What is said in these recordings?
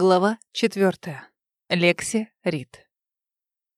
Глава четвертая. Лекси Рид.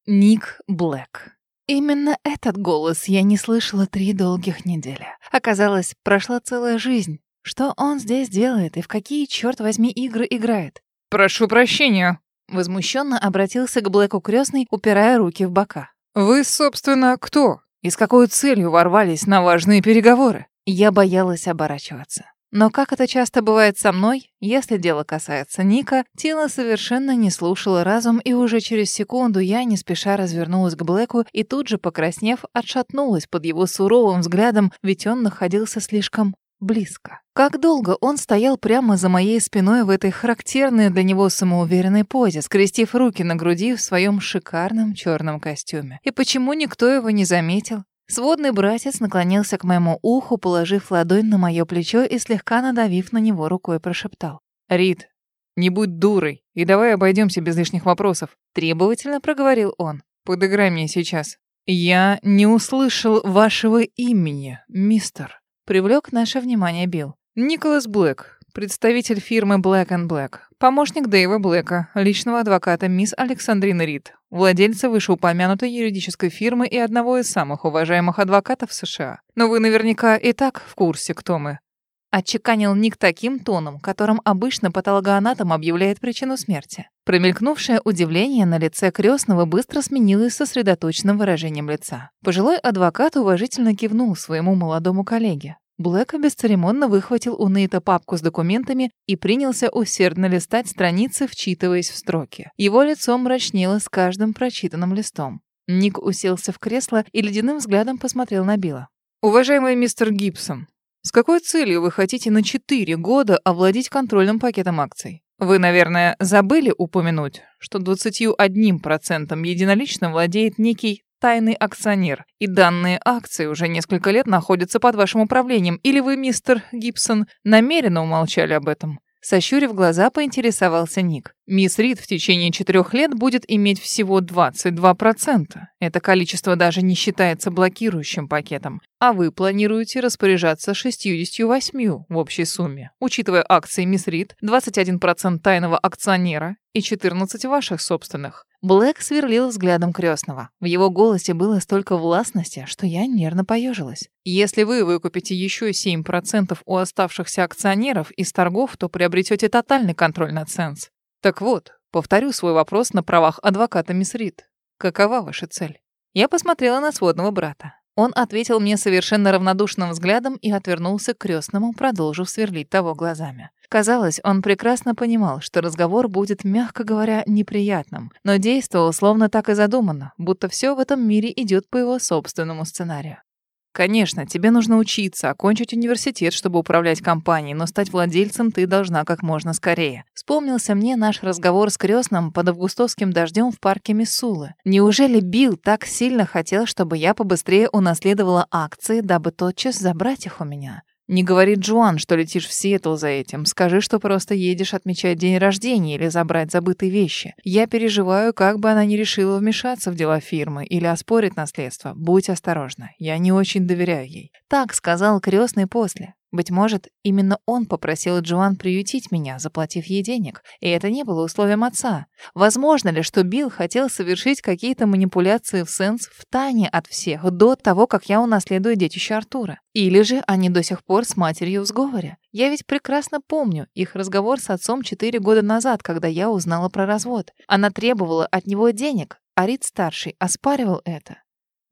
Ник Блэк. Именно этот голос я не слышала три долгих недели. Оказалось, прошла целая жизнь. Что он здесь делает и в какие, черт возьми, игры играет? «Прошу прощения», — возмущенно обратился к Блэку крестный, упирая руки в бока. «Вы, собственно, кто? И с какой целью ворвались на важные переговоры?» Я боялась оборачиваться. Но как это часто бывает со мной, если дело касается Ника, тело совершенно не слушало разум, и уже через секунду я не спеша развернулась к Блэку и тут же, покраснев, отшатнулась под его суровым взглядом, ведь он находился слишком близко. Как долго он стоял прямо за моей спиной в этой характерной для него самоуверенной позе, скрестив руки на груди в своем шикарном черном костюме. И почему никто его не заметил? Сводный братец наклонился к моему уху, положив ладонь на мое плечо и слегка надавив на него рукой, прошептал. «Рит, не будь дурой, и давай обойдемся без лишних вопросов», — требовательно проговорил он. «Подыграй мне сейчас». «Я не услышал вашего имени, мистер», — привлек наше внимание Билл. «Николас Блэк, представитель фирмы Black Black, помощник Дэйва Блэка, личного адвоката мисс Александрины Рид, владельца вышеупомянутой юридической фирмы и одного из самых уважаемых адвокатов США. Но вы наверняка и так в курсе, кто мы. Отчеканил Ник таким тоном, которым обычно патологоанатом объявляет причину смерти. Промелькнувшее удивление на лице крестного быстро сменилось сосредоточенным выражением лица. Пожилой адвокат уважительно кивнул своему молодому коллеге. Блэк бесцеремонно выхватил у Нейта папку с документами и принялся усердно листать страницы, вчитываясь в строки. Его лицо мрачнело с каждым прочитанным листом. Ник уселся в кресло и ледяным взглядом посмотрел на Билла. «Уважаемый мистер Гибсон, с какой целью вы хотите на 4 года овладеть контрольным пакетом акций? Вы, наверное, забыли упомянуть, что 21% единолично владеет некий тайный акционер, и данные акции уже несколько лет находятся под вашим управлением. Или вы, мистер Гибсон, намеренно умолчали об этом? Сощурив глаза, поинтересовался Ник. Мисс Рид в течение четырех лет будет иметь всего 22%. Это количество даже не считается блокирующим пакетом. А вы планируете распоряжаться 68 в общей сумме, учитывая акции Мисс Рид, 21% тайного акционера и 14 ваших собственных. Блэк сверлил взглядом крестного. В его голосе было столько властности, что я нервно поежилась. Если вы выкупите еще 7% у оставшихся акционеров из торгов, то приобретете тотальный контроль над Сенс. Так вот, повторю свой вопрос на правах адвоката мисс Рид. Какова ваша цель? Я посмотрела на сводного брата. Он ответил мне совершенно равнодушным взглядом и отвернулся к крестному, продолжив сверлить того глазами. Казалось, он прекрасно понимал, что разговор будет, мягко говоря, неприятным, но действовал словно так и задумано, будто все в этом мире идет по его собственному сценарию. Конечно, тебе нужно учиться, окончить университет, чтобы управлять компанией, но стать владельцем ты должна как можно скорее. Вспомнился мне наш разговор с крестным под августовским дождем в парке Миссулы. Неужели Билл так сильно хотел, чтобы я побыстрее унаследовала акции, дабы тотчас забрать их у меня? Не говори Джоан, что летишь в Сиэтл за этим. Скажи, что просто едешь отмечать день рождения или забрать забытые вещи. Я переживаю, как бы она ни решила вмешаться в дела фирмы или оспорить наследство. Будь осторожна. Я не очень доверяю ей. Так сказал крестный после. Быть может, именно он попросил Джоан приютить меня, заплатив ей денег, и это не было условием отца. Возможно ли, что Билл хотел совершить какие-то манипуляции в Сенс в тайне от всех, до того, как я унаследую детище Артура? Или же они до сих пор с матерью в сговоре? Я ведь прекрасно помню их разговор с отцом четыре года назад, когда я узнала про развод. Она требовала от него денег, а Рид-старший оспаривал это.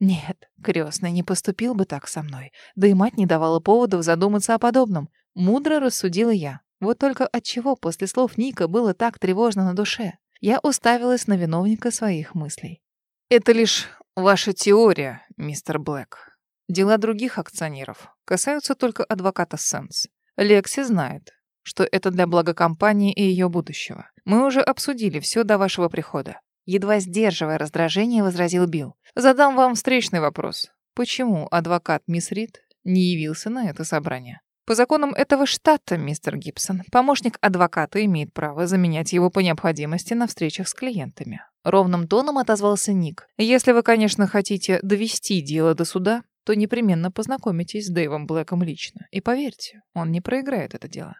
Нет, крестный не поступил бы так со мной. Да и мать не давала поводов задуматься о подобном. Мудро рассудила я. Вот только от чего после слов Ника было так тревожно на душе? Я уставилась на виновника своих мыслей. Это лишь ваша теория, мистер Блэк. Дела других акционеров касаются только адвоката Сенс. Лекси знает, что это для блага компании и ее будущего. Мы уже обсудили все до вашего прихода. Едва сдерживая раздражение, возразил Билл. Задам вам встречный вопрос. Почему адвокат мисс Рид не явился на это собрание? По законам этого штата, мистер Гибсон, помощник адвоката имеет право заменять его по необходимости на встречах с клиентами. Ровным тоном отозвался Ник. Если вы, конечно, хотите довести дело до суда, то непременно познакомитесь с Дэйвом Блэком лично. И поверьте, он не проиграет это дело.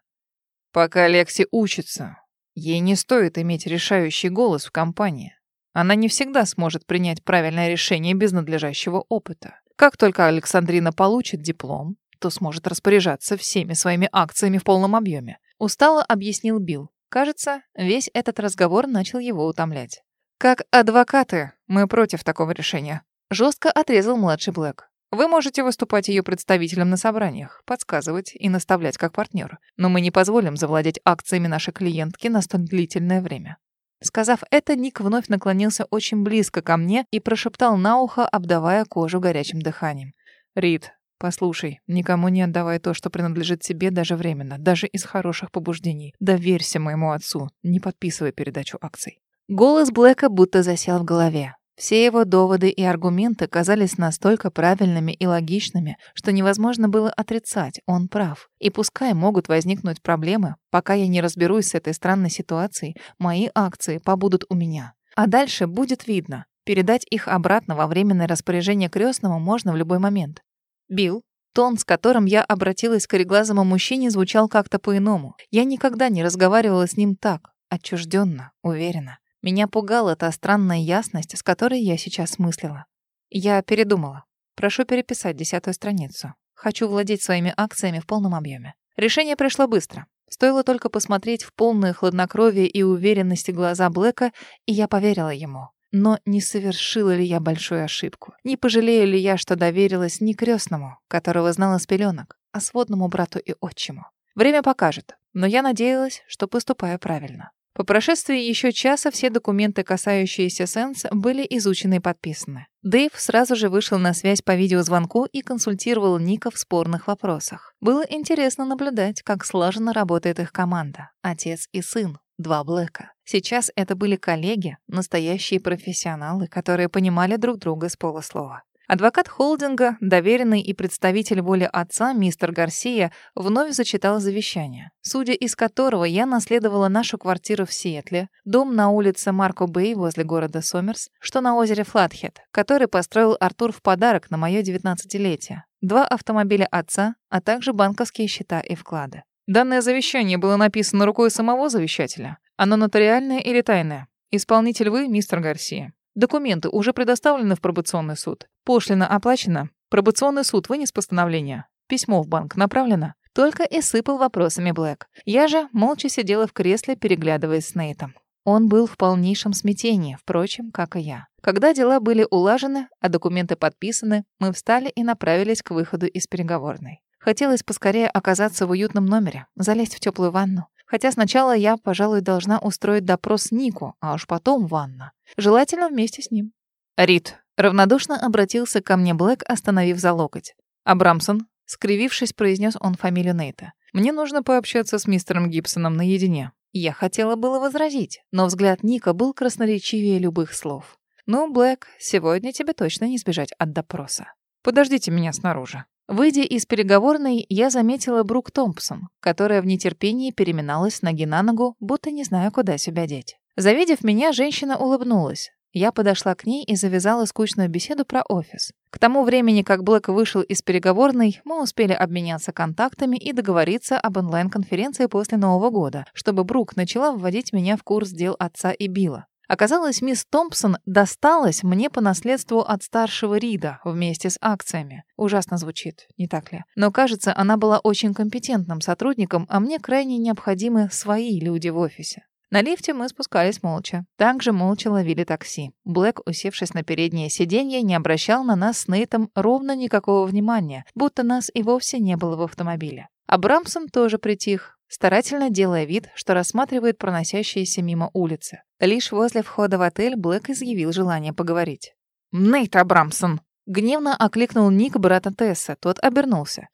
Пока Лекси учится, Ей не стоит иметь решающий голос в компании. Она не всегда сможет принять правильное решение без надлежащего опыта. Как только Александрина получит диплом, то сможет распоряжаться всеми своими акциями в полном объеме. Устало объяснил Билл. Кажется, весь этот разговор начал его утомлять. Как адвокаты, мы против такого решения. Жестко отрезал младший Блэк. Вы можете выступать ее представителем на собраниях, подсказывать и наставлять как партнер, но мы не позволим завладеть акциями нашей клиентки на столь длительное время. Сказав это, Ник вновь наклонился очень близко ко мне и прошептал на ухо, обдавая кожу горячим дыханием. «Рид, послушай, никому не отдавай то, что принадлежит тебе даже временно, даже из хороших побуждений. Доверься моему отцу, не подписывай передачу акций». Голос Блэка будто засел в голове. Все его доводы и аргументы казались настолько правильными и логичными, что невозможно было отрицать, он прав. И пускай могут возникнуть проблемы, пока я не разберусь с этой странной ситуацией, мои акции побудут у меня. А дальше будет видно. Передать их обратно во временное распоряжение крестному можно в любой момент. Билл, тон, с которым я обратилась к кореглазому мужчине, звучал как-то по-иному. Я никогда не разговаривала с ним так, отчужденно, уверенно. Меня пугала та странная ясность, с которой я сейчас мыслила. Я передумала. Прошу переписать десятую страницу. Хочу владеть своими акциями в полном объеме. Решение пришло быстро. Стоило только посмотреть в полное хладнокровие и уверенности глаза Блэка, и я поверила ему. Но не совершила ли я большую ошибку? Не пожалею ли я, что доверилась не крестному, которого знала с пеленок, а сводному брату и отчиму? Время покажет, но я надеялась, что поступаю правильно. По прошествии еще часа все документы, касающиеся Сенс, были изучены и подписаны. Дэйв сразу же вышел на связь по видеозвонку и консультировал Ника в спорных вопросах. Было интересно наблюдать, как слаженно работает их команда. Отец и сын, два Блэка. Сейчас это были коллеги, настоящие профессионалы, которые понимали друг друга с полуслова. Адвокат холдинга, доверенный и представитель воли отца, мистер Гарсия, вновь зачитал завещание, судя из которого я наследовала нашу квартиру в Сиэтле, дом на улице Марко Бэй возле города Сомерс, что на озере Флатхед, который построил Артур в подарок на мое девятнадцатилетие, два автомобиля отца, а также банковские счета и вклады. Данное завещание было написано рукой самого завещателя. Оно нотариальное или тайное? Исполнитель вы, мистер Гарсия. Документы уже предоставлены в пробационный суд. Пошлина оплачена. Пробационный суд вынес постановление. Письмо в банк направлено. Только и сыпал вопросами Блэк. Я же молча сидела в кресле, переглядываясь с Нейтом. Он был в полнейшем смятении, впрочем, как и я. Когда дела были улажены, а документы подписаны, мы встали и направились к выходу из переговорной. Хотелось поскорее оказаться в уютном номере, залезть в теплую ванну. Хотя сначала я, пожалуй, должна устроить допрос Нику, а уж потом ванна. Желательно вместе с ним. Рид равнодушно обратился ко мне Блэк, остановив за локоть. Абрамсон, скривившись, произнес он фамилию Нейта. Мне нужно пообщаться с мистером Гибсоном наедине. Я хотела было возразить, но взгляд Ника был красноречивее любых слов. «Ну, Блэк, сегодня тебе точно не сбежать от допроса. Подождите меня снаружи». Выйдя из переговорной, я заметила Брук Томпсон, которая в нетерпении переминалась ноги на ногу, будто не зная, куда себя деть. Завидев меня, женщина улыбнулась. Я подошла к ней и завязала скучную беседу про офис. К тому времени, как Блэк вышел из переговорной, мы успели обменяться контактами и договориться об онлайн-конференции после Нового года, чтобы Брук начала вводить меня в курс дел отца и Билла. Оказалось, мисс Томпсон досталась мне по наследству от старшего Рида вместе с акциями. Ужасно звучит, не так ли? Но, кажется, она была очень компетентным сотрудником, а мне крайне необходимы свои люди в офисе. На лифте мы спускались молча. Также молча ловили такси. Блэк, усевшись на переднее сиденье, не обращал на нас с Нейтом ровно никакого внимания, будто нас и вовсе не было в автомобиле. А Брамсон тоже притих, старательно делая вид, что рассматривает проносящиеся мимо улицы. Лишь возле входа в отель Блэк изъявил желание поговорить. «Нейт Абрамсон!» Гневно окликнул Ник брата Тесса, тот обернулся.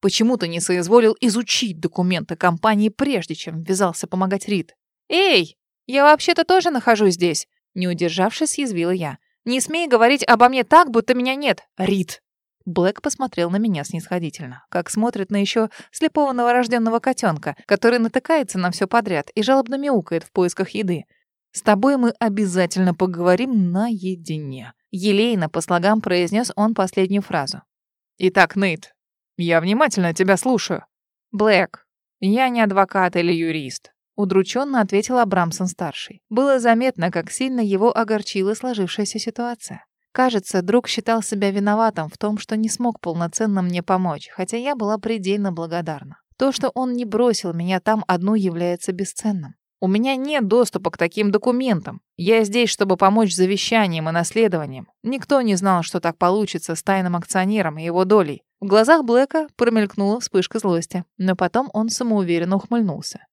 «Почему ты не соизволил изучить документы компании, прежде чем ввязался помогать Рид?» «Эй, я вообще-то тоже нахожусь здесь!» Не удержавшись, язвила я. «Не смей говорить обо мне так, будто меня нет, Рид!» Блэк посмотрел на меня снисходительно, как смотрит на еще слепого новорожденного котенка, который натыкается на все подряд и жалобно мяукает в поисках еды. «С тобой мы обязательно поговорим наедине», — елейно по слогам произнес он последнюю фразу. «Итак, Нейт, я внимательно тебя слушаю». «Блэк, я не адвокат или юрист. Удрученно ответил Абрамсон-старший. Было заметно, как сильно его огорчила сложившаяся ситуация. Кажется, друг считал себя виноватым в том, что не смог полноценно мне помочь, хотя я была предельно благодарна. То, что он не бросил меня там одну, является бесценным. У меня нет доступа к таким документам. Я здесь, чтобы помочь завещанием и наследованием. Никто не знал, что так получится с тайным акционером и его долей. В глазах Блэка промелькнула вспышка злости, но потом он самоуверенно ухмыльнулся.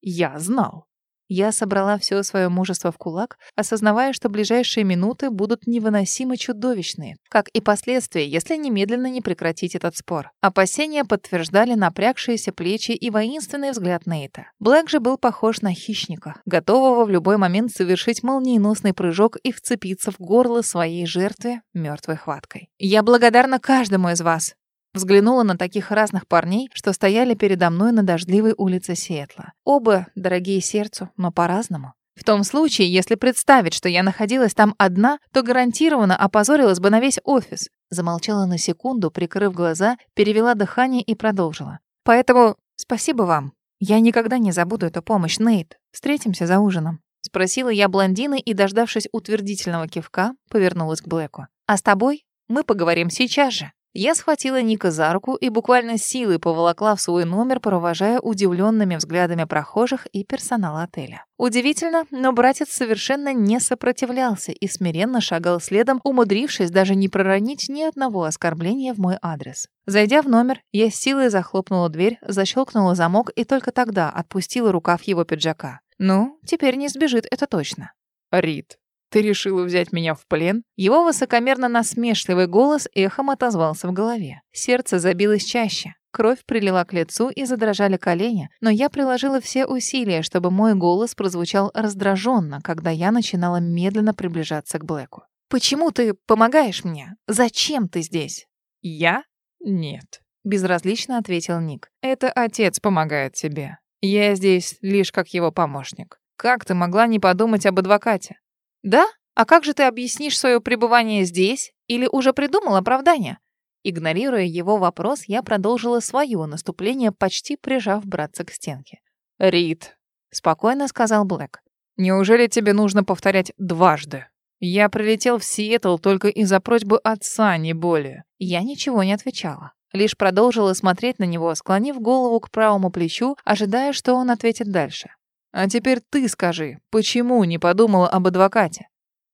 Я знал. Я собрала все свое мужество в кулак, осознавая, что ближайшие минуты будут невыносимо чудовищные, как и последствия, если немедленно не прекратить этот спор. Опасения подтверждали напрягшиеся плечи и воинственный взгляд Нейта. Блэк же был похож на хищника, готового в любой момент совершить молниеносный прыжок и вцепиться в горло своей жертве мертвой хваткой. «Я благодарна каждому из вас», Взглянула на таких разных парней, что стояли передо мной на дождливой улице Сиэтла. Оба дорогие сердцу, но по-разному. В том случае, если представить, что я находилась там одна, то гарантированно опозорилась бы на весь офис. Замолчала на секунду, прикрыв глаза, перевела дыхание и продолжила. Поэтому спасибо вам. Я никогда не забуду эту помощь, Нейт. Встретимся за ужином. Спросила я блондины и, дождавшись утвердительного кивка, повернулась к Блэку. А с тобой мы поговорим сейчас же. Я схватила Ника за руку и буквально силой поволокла в свой номер, провожая удивленными взглядами прохожих и персонала отеля. Удивительно, но братец совершенно не сопротивлялся и смиренно шагал следом, умудрившись даже не проронить ни одного оскорбления в мой адрес. Зайдя в номер, я с силой захлопнула дверь, защелкнула замок и только тогда отпустила рукав его пиджака. Ну, теперь не сбежит, это точно. Рид, ты решила взять меня в плен? Его высокомерно насмешливый голос эхом отозвался в голове. Сердце забилось чаще. Кровь прилила к лицу и задрожали колени, но я приложила все усилия, чтобы мой голос прозвучал раздраженно, когда я начинала медленно приближаться к Блэку. «Почему ты помогаешь мне? Зачем ты здесь?» «Я? Нет», — безразлично ответил Ник. «Это отец помогает тебе. Я здесь лишь как его помощник. Как ты могла не подумать об адвокате? «Да? А как же ты объяснишь свое пребывание здесь? Или уже придумал оправдание?» Игнорируя его вопрос, я продолжила свое наступление, почти прижав братца к стенке. «Рид», — спокойно сказал Блэк, — «неужели тебе нужно повторять дважды? Я прилетел в Сиэтл только из-за просьбы отца, не более». Я ничего не отвечала. Лишь продолжила смотреть на него, склонив голову к правому плечу, ожидая, что он ответит дальше. А теперь ты скажи, почему не подумала об адвокате?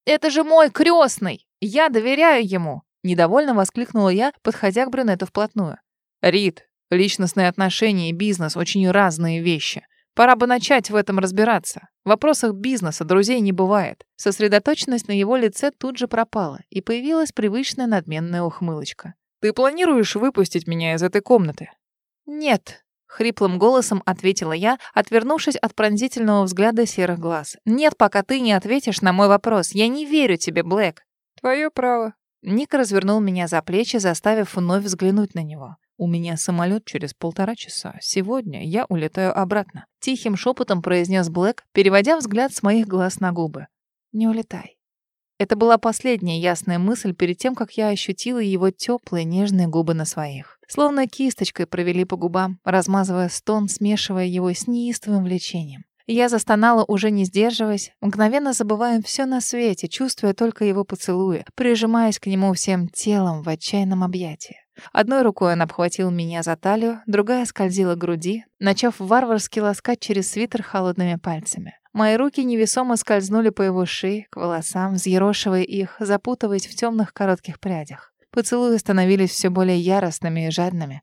Это же мой крестный! Я доверяю ему!» Недовольно воскликнула я, подходя к брюнету вплотную. «Рит, личностные отношения и бизнес — очень разные вещи. Пора бы начать в этом разбираться. В вопросах бизнеса друзей не бывает». Сосредоточенность на его лице тут же пропала, и появилась привычная надменная ухмылочка. «Ты планируешь выпустить меня из этой комнаты?» «Нет», Хриплым голосом ответила я, отвернувшись от пронзительного взгляда серых глаз. «Нет, пока ты не ответишь на мой вопрос. Я не верю тебе, Блэк». «Твое право». Ник развернул меня за плечи, заставив вновь взглянуть на него. «У меня самолет через полтора часа. Сегодня я улетаю обратно», — тихим шепотом произнес Блэк, переводя взгляд с моих глаз на губы. «Не улетай». Это была последняя ясная мысль перед тем, как я ощутила его теплые нежные губы на своих. Словно кисточкой провели по губам, размазывая стон, смешивая его с неистовым влечением. Я застонала, уже не сдерживаясь, мгновенно забывая все на свете, чувствуя только его поцелуи, прижимаясь к нему всем телом в отчаянном объятии. Одной рукой он обхватил меня за талию, другая скользила к груди, начав варварски ласкать через свитер холодными пальцами. Мои руки невесомо скользнули по его шее, к волосам, взъерошивая их, запутываясь в темных коротких прядях. Поцелуи становились все более яростными и жадными.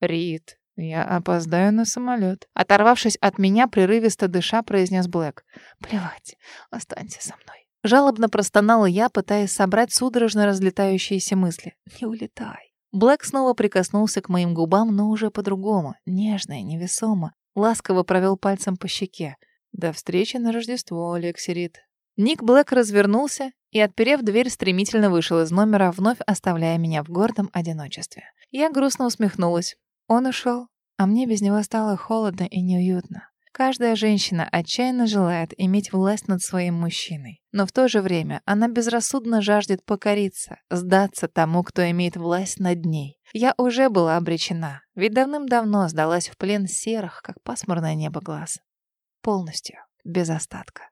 «Рит, я опоздаю на самолет. Оторвавшись от меня, прерывисто дыша, произнес Блэк. «Плевать, останься со мной». Жалобно простонала я, пытаясь собрать судорожно разлетающиеся мысли. «Не улетай». Блэк снова прикоснулся к моим губам, но уже по-другому, нежно и невесомо. Ласково провел пальцем по щеке. До встречи на Рождество, Алексирит. Ник Блэк развернулся и, отперев дверь, стремительно вышел из номера, вновь оставляя меня в гордом одиночестве. Я грустно усмехнулась. Он ушел, а мне без него стало холодно и неуютно. Каждая женщина отчаянно желает иметь власть над своим мужчиной. Но в то же время она безрассудно жаждет покориться, сдаться тому, кто имеет власть над ней. Я уже была обречена, ведь давным-давно сдалась в плен серых, как пасмурное небо глаз. Полностью, без остатка.